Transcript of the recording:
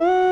Woo!